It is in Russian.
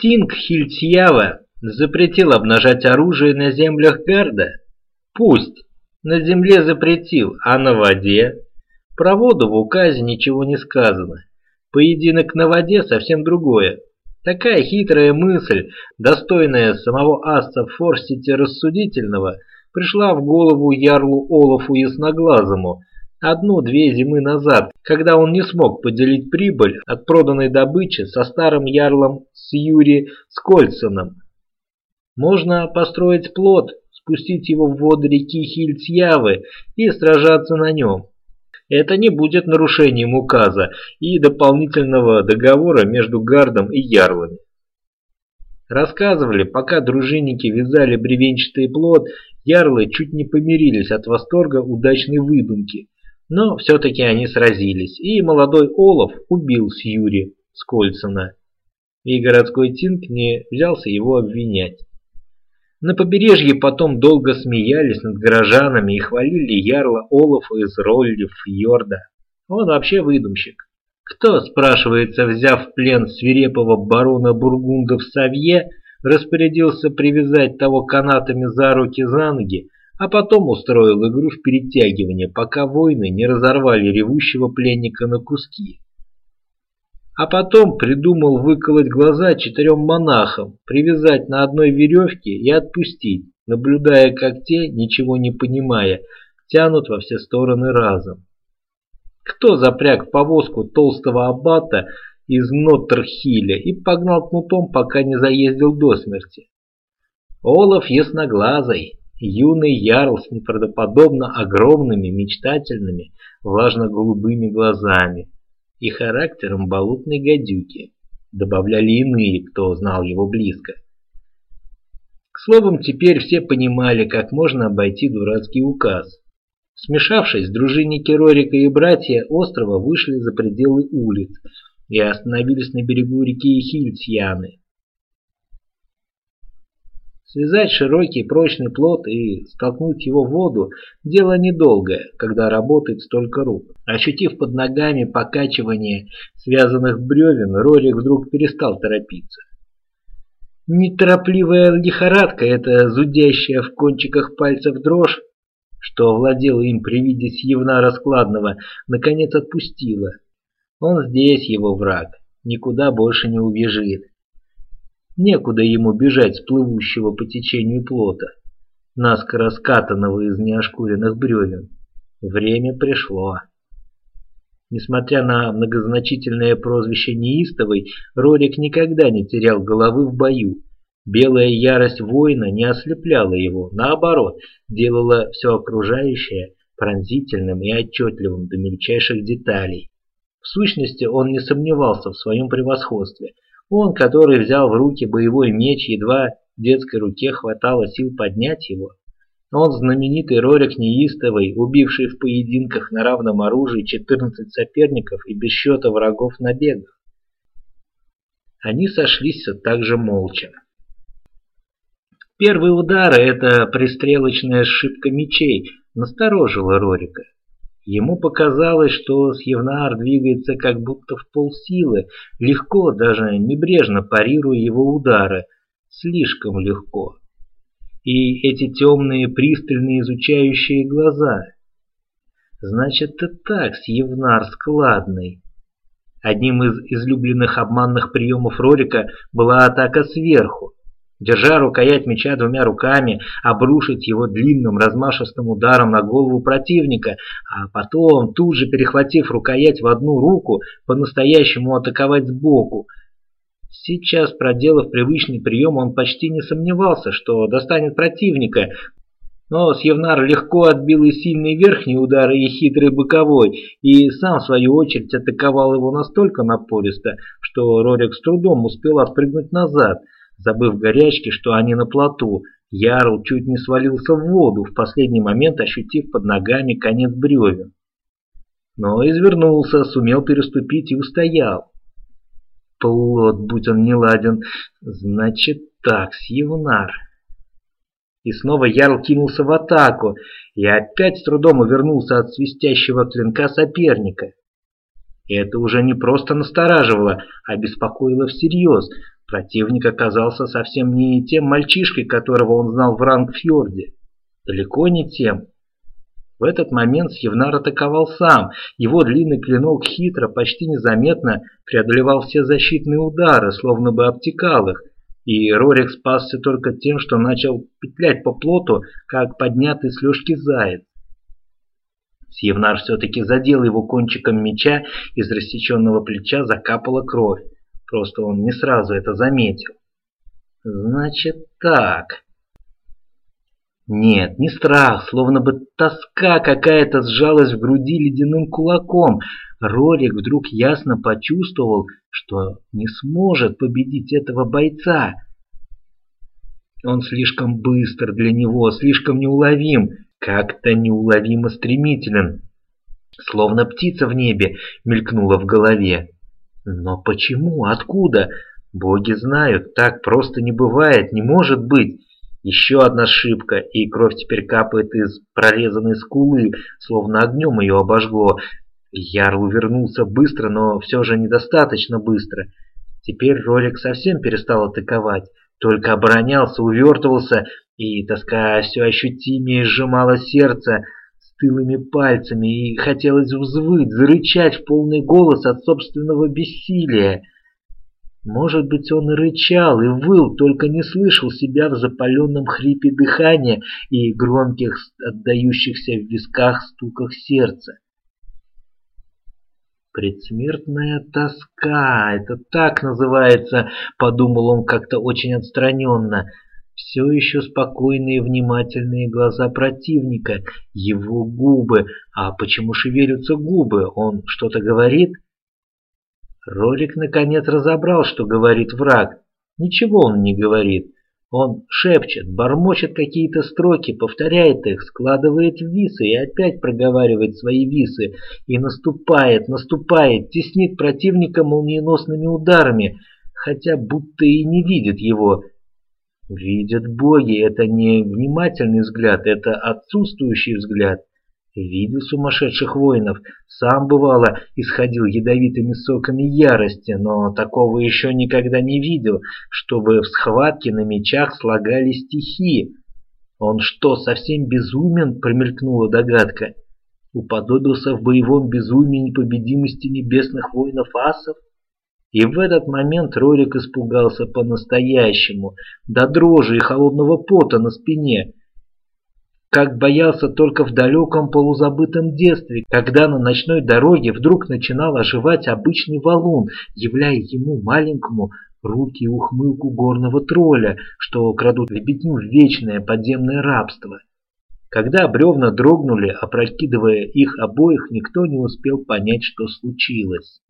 Тинг Хильтьява запретил обнажать оружие на землях Гарда? Пусть. На земле запретил, а на воде? Про воду в указе ничего не сказано. Поединок на воде совсем другое. Такая хитрая мысль, достойная самого аса Форсити рассудительного, пришла в голову ярлу Олафу Ясноглазому одну-две зимы назад, когда он не смог поделить прибыль от проданной добычи со старым ярлом Сьюри Скольценом. Можно построить плот, спустить его в воды реки Хильцьявы и сражаться на нем. Это не будет нарушением указа и дополнительного договора между гардом и ярлами. Рассказывали, пока дружинники вязали бревенчатый плод, ярлы чуть не помирились от восторга удачной выдумки. Но все-таки они сразились, и молодой Олаф убил Сьюри Скольцена. И городской тинг не взялся его обвинять. На побережье потом долго смеялись над горожанами и хвалили ярла Олафа из Ролли Фьорда. Он вообще выдумщик. Кто, спрашивается, взяв в плен свирепого барона Бургундов Савье, распорядился привязать того канатами за руки за ноги, а потом устроил игру в перетягивание, пока воины не разорвали ревущего пленника на куски а потом придумал выколоть глаза четырем монахам, привязать на одной веревке и отпустить, наблюдая, как те, ничего не понимая, тянут во все стороны разом. Кто запряг в повозку толстого аббата из Ноттерхиля и погнал кнутом, пока не заездил до смерти? Олаф ясноглазый, юный ярл с неправдоподобно огромными, мечтательными, влажно-голубыми глазами, и характером болотной гадюки, добавляли иные, кто знал его близко. К словам, теперь все понимали, как можно обойти дурацкий указ. Смешавшись, дружинники Рорика и братья острова вышли за пределы улиц и остановились на берегу реки Хильцьяны. Связать широкий прочный плот и столкнуть его в воду – дело недолгое, когда работает столько рук. Ощутив под ногами покачивание связанных бревен, Рорик вдруг перестал торопиться. Неторопливая лихорадка, эта зудящая в кончиках пальцев дрожь, что овладела им при виде сьевна раскладного, наконец отпустила. Он здесь, его враг, никуда больше не убежит. Некуда ему бежать с плывущего по течению плота, наскоро скатанного из неошкуренных бревен. Время пришло. Несмотря на многозначительное прозвище неистовый, Рорик никогда не терял головы в бою. Белая ярость воина не ослепляла его, наоборот, делала все окружающее пронзительным и отчетливым до мельчайших деталей. В сущности, он не сомневался в своем превосходстве – он, который взял в руки боевой меч, едва детской руке хватало сил поднять его. Он знаменитый Рорик Неистовый, убивший в поединках на равном оружии 14 соперников и без счета врагов на бегах. Они сошлись также молча. Первые удары, это пристрелочная ошибка мечей, насторожила Рорика. Ему показалось, что Сьевнаар двигается как будто в полсилы, легко, даже небрежно парируя его удары. Слишком легко. И эти темные, пристальные изучающие глаза. Значит, это так, Сьевнар складный. Одним из излюбленных обманных приемов Рорика была атака сверху держа рукоять меча двумя руками, обрушить его длинным размашистым ударом на голову противника, а потом, тут же перехватив рукоять в одну руку, по-настоящему атаковать сбоку. Сейчас, проделав привычный прием, он почти не сомневался, что достанет противника, но Сьевнар легко отбил и сильный верхний удар, и хитрый боковой, и сам, в свою очередь, атаковал его настолько напористо, что Рорик с трудом успел отпрыгнуть назад – Забыв горячки, что они на плоту, Ярл чуть не свалился в воду, в последний момент ощутив под ногами конец бревен. Но извернулся, сумел переступить и устоял. Плод, будь он не ладен, значит так, Сьевнар. И снова Ярл кинулся в атаку, и опять с трудом увернулся от свистящего клинка соперника. Это уже не просто настораживало, а беспокоило всерьез. Противник оказался совсем не тем мальчишкой, которого он знал в Рангфьорде. Далеко не тем. В этот момент Сьевнар атаковал сам. Его длинный клинок хитро, почти незаметно преодолевал все защитные удары, словно бы обтекал их. И Рорик спасся только тем, что начал петлять по плоту, как поднятый с лёжки заяц. Сьевнар все-таки задел его кончиком меча, из рассеченного плеча закапала кровь. Просто он не сразу это заметил. Значит так. Нет, не страх, словно бы тоска какая-то сжалась в груди ледяным кулаком. Рорик вдруг ясно почувствовал, что не сможет победить этого бойца. Он слишком быстр для него, слишком неуловим как-то неуловимо стремителен. Словно птица в небе мелькнула в голове. Но почему? Откуда? Боги знают, так просто не бывает, не может быть. Еще одна ошибка, и кровь теперь капает из прорезанной скулы, словно огнем ее обожгло. Ярл увернулся быстро, но все же недостаточно быстро. Теперь Ролик совсем перестал атаковать, только оборонялся, увертывался и тоска все ощутимее сжимала сердце стылыми пальцами, и хотелось взвыть, зарычать в полный голос от собственного бессилия. Может быть, он и рычал, и выл, только не слышал себя в запаленном хрипе дыхания и громких, отдающихся в висках стуках сердца. «Предсмертная тоска, это так называется», — подумал он как-то очень отстраненно — все еще спокойные внимательные глаза противника, его губы. А почему шевелятся губы? Он что-то говорит? Рорик наконец разобрал, что говорит враг. Ничего он не говорит. Он шепчет, бормочет какие-то строки, повторяет их, складывает висы и опять проговаривает свои висы. И наступает, наступает, теснит противника молниеносными ударами, хотя будто и не видит его. Видят боги, это не внимательный взгляд, это отсутствующий взгляд. Видел сумасшедших воинов, сам бывало исходил ядовитыми соками ярости, но такого еще никогда не видел, чтобы в схватке на мечах слагали стихи. Он что, совсем безумен, промелькнула догадка. Уподобился в боевом безумии непобедимости небесных воинов асов? И в этот момент Рорик испугался по-настоящему, до дрожи и холодного пота на спине, как боялся только в далеком полузабытом детстве, когда на ночной дороге вдруг начинал оживать обычный валун, являя ему маленькому руки и ухмылку горного тролля, что крадут лебедню в вечное подземное рабство. Когда бревна дрогнули, опрокидывая их обоих, никто не успел понять, что случилось.